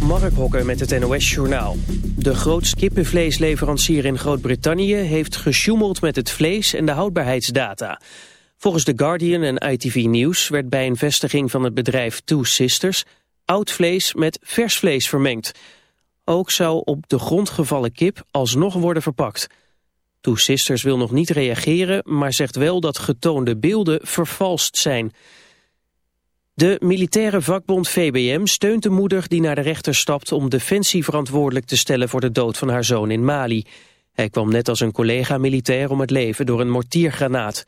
Mark Hokker met het NOS Journaal. De grootste kippenvleesleverancier in Groot-Brittannië... heeft gesjoemeld met het vlees en de houdbaarheidsdata. Volgens The Guardian en ITV News... werd bij een vestiging van het bedrijf Two Sisters... oud vlees met vers vlees vermengd. Ook zou op de grond gevallen kip alsnog worden verpakt. Two Sisters wil nog niet reageren... maar zegt wel dat getoonde beelden vervalst zijn... De militaire vakbond VBM steunt de moeder die naar de rechter stapt om Defensie verantwoordelijk te stellen voor de dood van haar zoon in Mali. Hij kwam net als een collega militair om het leven door een mortiergranaat.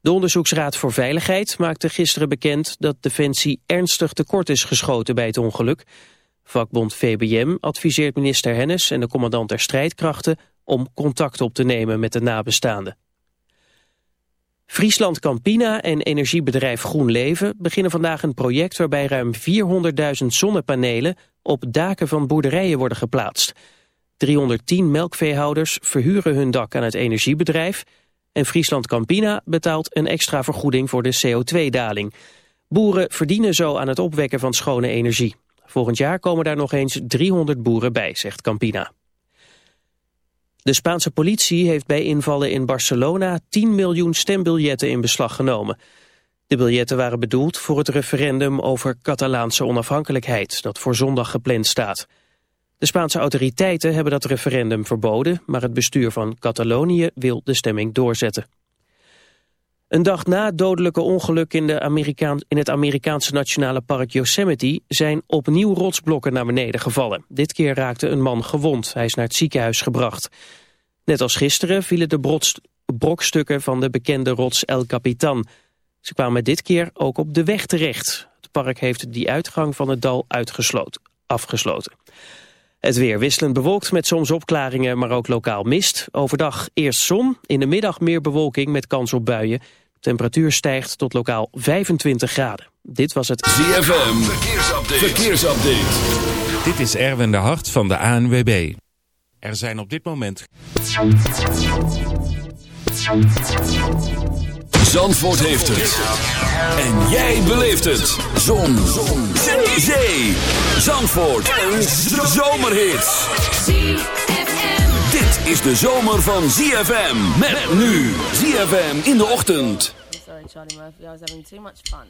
De Onderzoeksraad voor Veiligheid maakte gisteren bekend dat Defensie ernstig tekort is geschoten bij het ongeluk. Vakbond VBM adviseert minister Hennis en de commandant der strijdkrachten om contact op te nemen met de nabestaanden. Friesland Campina en energiebedrijf GroenLeven beginnen vandaag een project waarbij ruim 400.000 zonnepanelen op daken van boerderijen worden geplaatst. 310 melkveehouders verhuren hun dak aan het energiebedrijf en Friesland Campina betaalt een extra vergoeding voor de CO2-daling. Boeren verdienen zo aan het opwekken van schone energie. Volgend jaar komen daar nog eens 300 boeren bij, zegt Campina. De Spaanse politie heeft bij invallen in Barcelona 10 miljoen stembiljetten in beslag genomen. De biljetten waren bedoeld voor het referendum over Catalaanse onafhankelijkheid, dat voor zondag gepland staat. De Spaanse autoriteiten hebben dat referendum verboden, maar het bestuur van Catalonië wil de stemming doorzetten. Een dag na het dodelijke ongeluk in, de Amerikaan, in het Amerikaanse nationale park Yosemite zijn opnieuw rotsblokken naar beneden gevallen. Dit keer raakte een man gewond. Hij is naar het ziekenhuis gebracht. Net als gisteren vielen de brokstukken van de bekende rots El Capitan. Ze kwamen dit keer ook op de weg terecht. Het park heeft die uitgang van het dal uitgesloten, afgesloten. Het weer wisselend bewolkt met soms opklaringen, maar ook lokaal mist. Overdag eerst zon, in de middag meer bewolking met kans op buien. Temperatuur stijgt tot lokaal 25 graden. Dit was het ZFM Verkeersupdate. Verkeersupdate. Dit is Erwin de Hart van de ANWB. Er zijn op dit moment... Zandvoort heeft het. En jij beleeft het. Zon. Zon. Zee. Zandvoort. Een zomerhit. Dit is de zomer van ZFM. Met nu. ZFM in de ochtend. Sorry Charlie Murphy, I was having too much fun.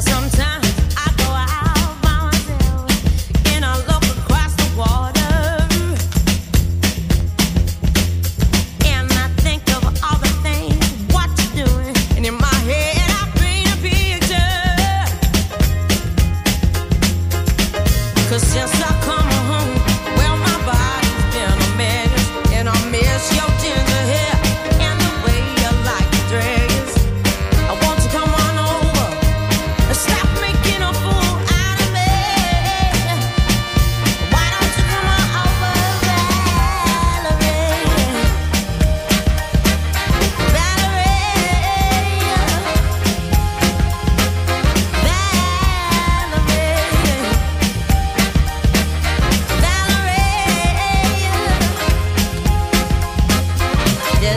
Sometimes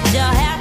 Put your hat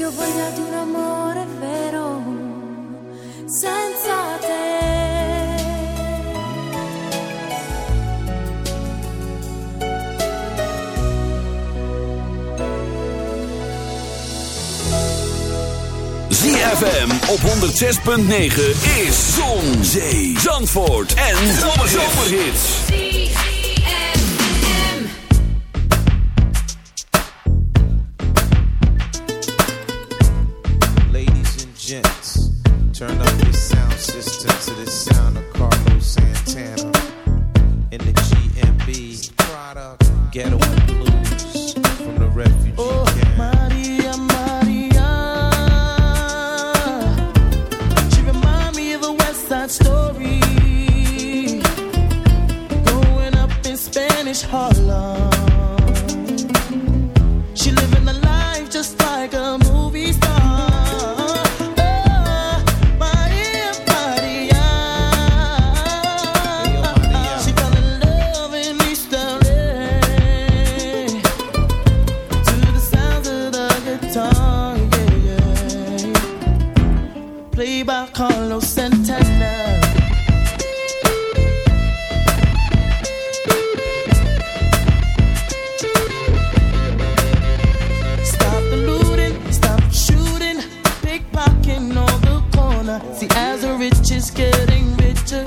Perché ho voglia di un amore vero senza te. ZFM op 106.9 is Zon, Zee, Zandvoort en Zomerhits. See, as the rich is getting richer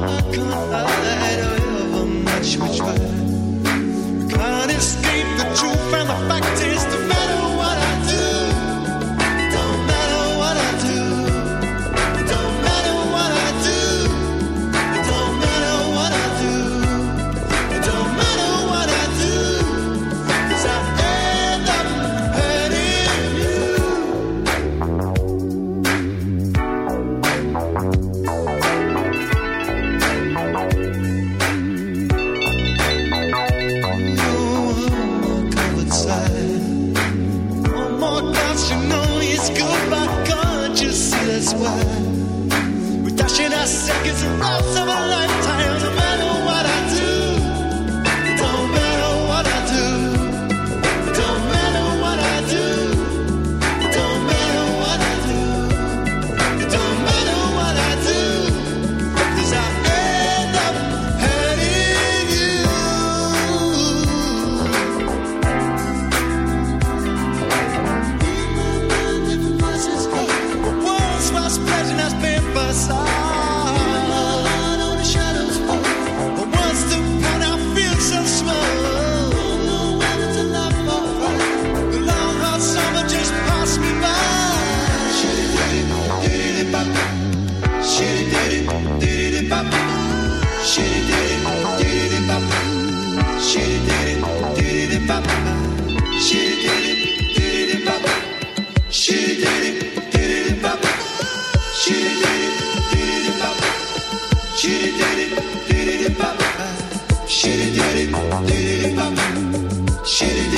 could I? Şiriderim, diriri bamım, şiriderim.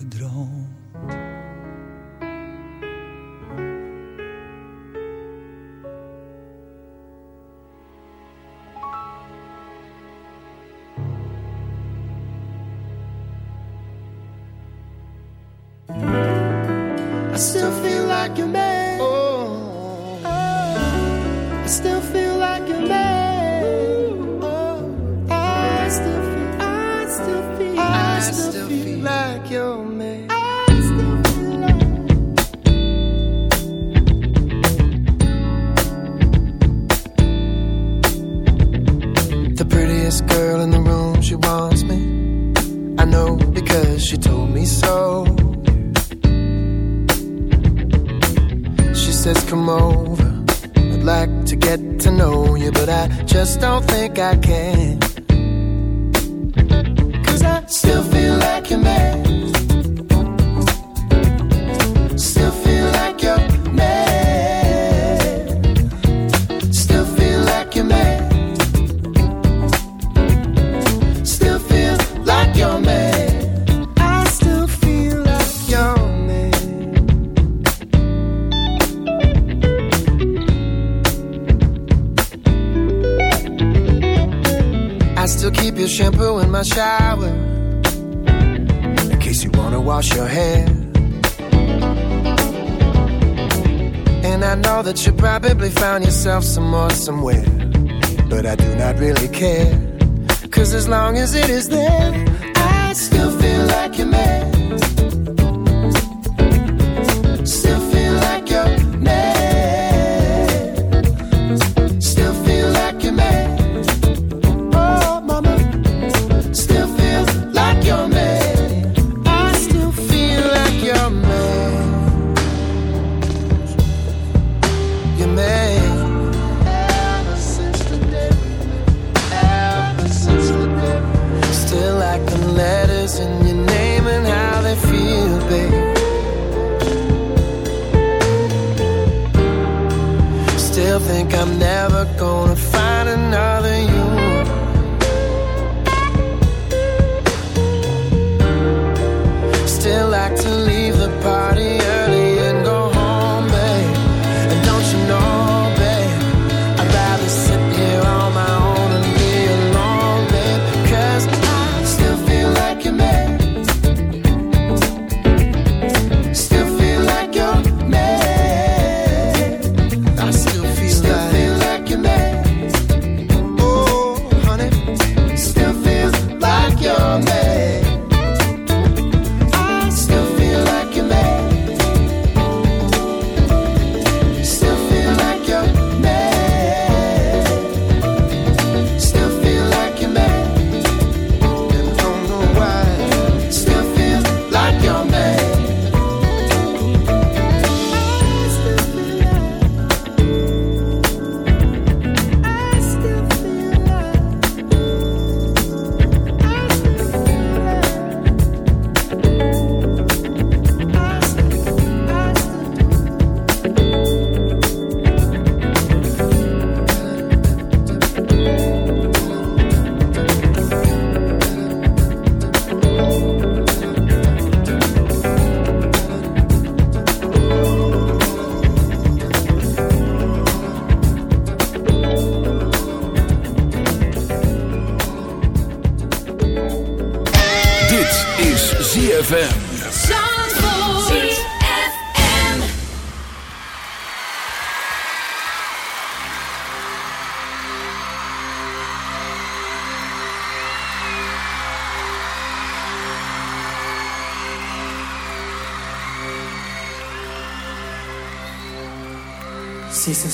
gedroomd.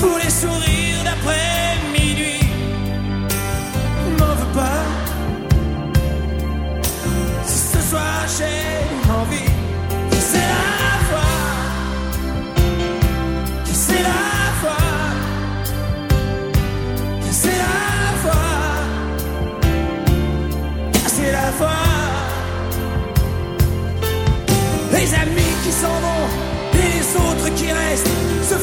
pour les sourires d'après minuit. M'en veux pas. Si ce soir j'ai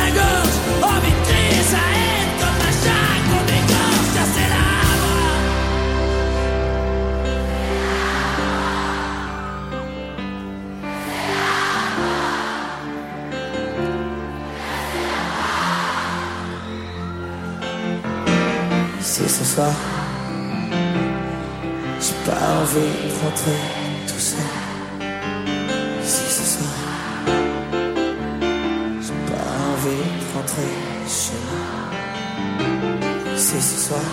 la J'ai pas envie de rentrer tout seul. Si ce soir, j'ai pas envie de rentrer chez moi. Si ce soir,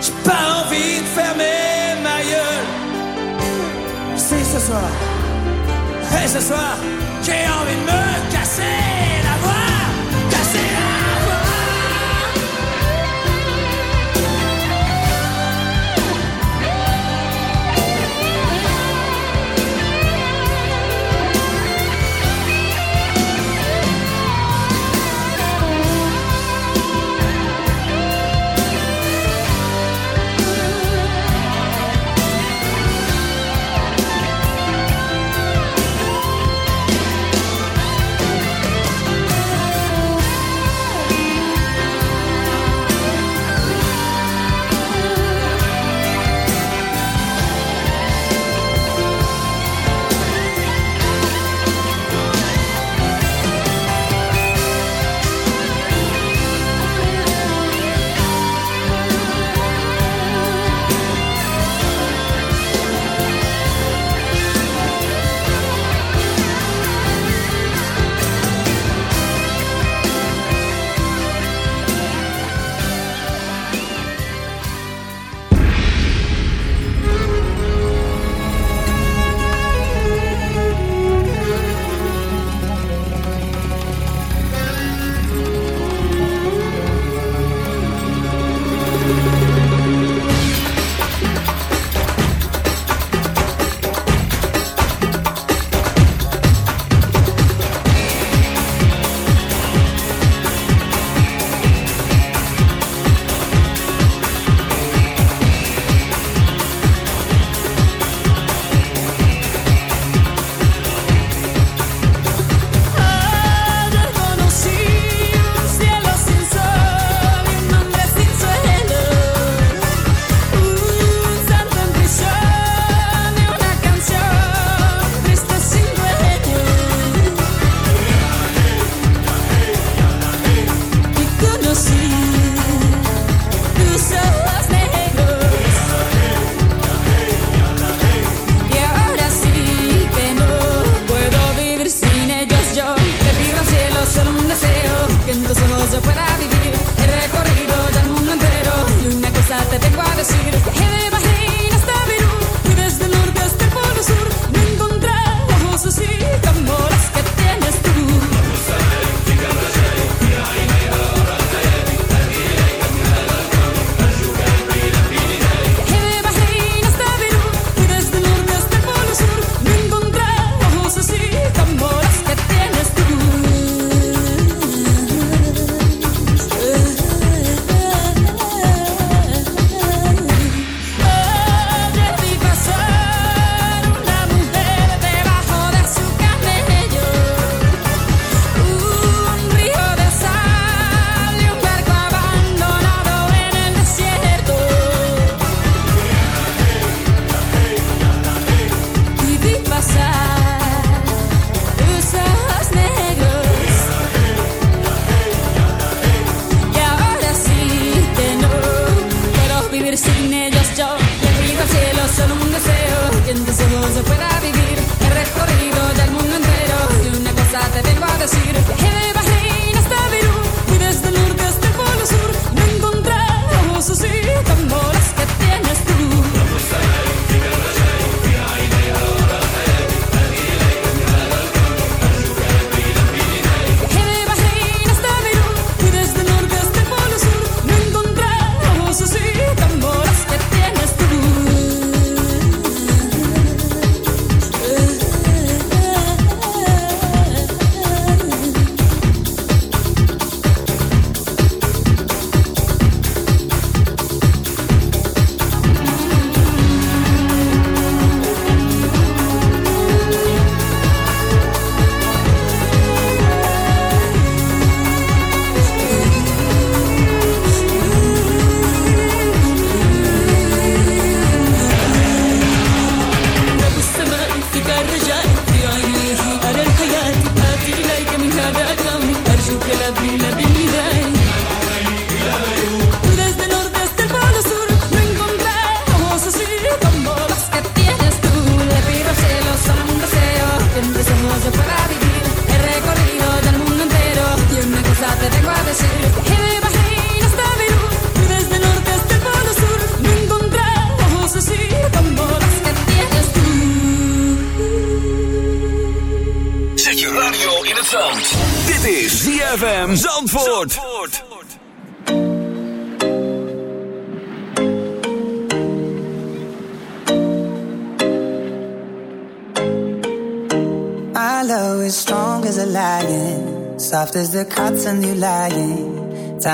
j'ai pas envie de fermer ma gueule. Si ce soir, et ce soir, j'ai envie de me casser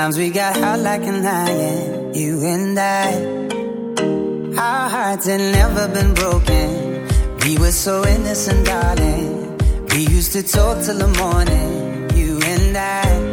Sometimes we got hot like an lion, you and I. Our hearts had never been broken. We were so innocent, darling. We used to talk till the morning, you and I.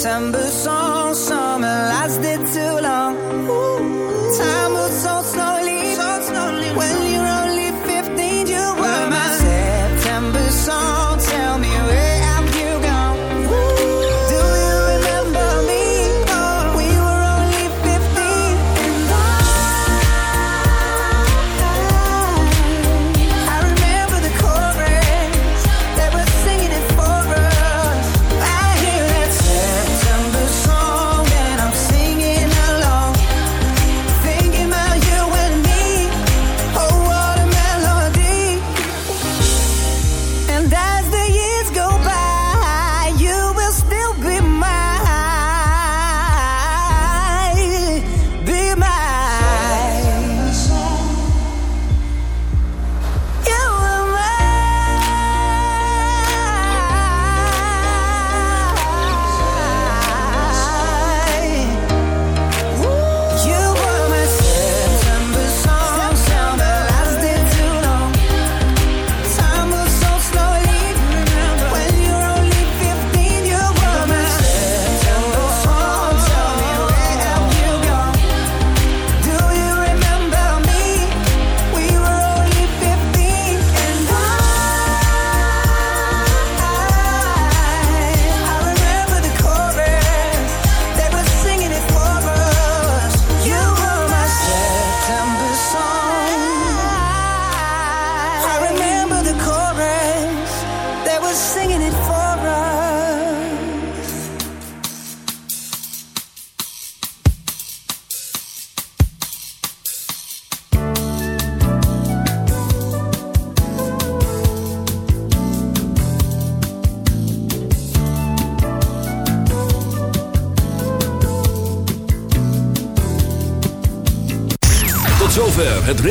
September song.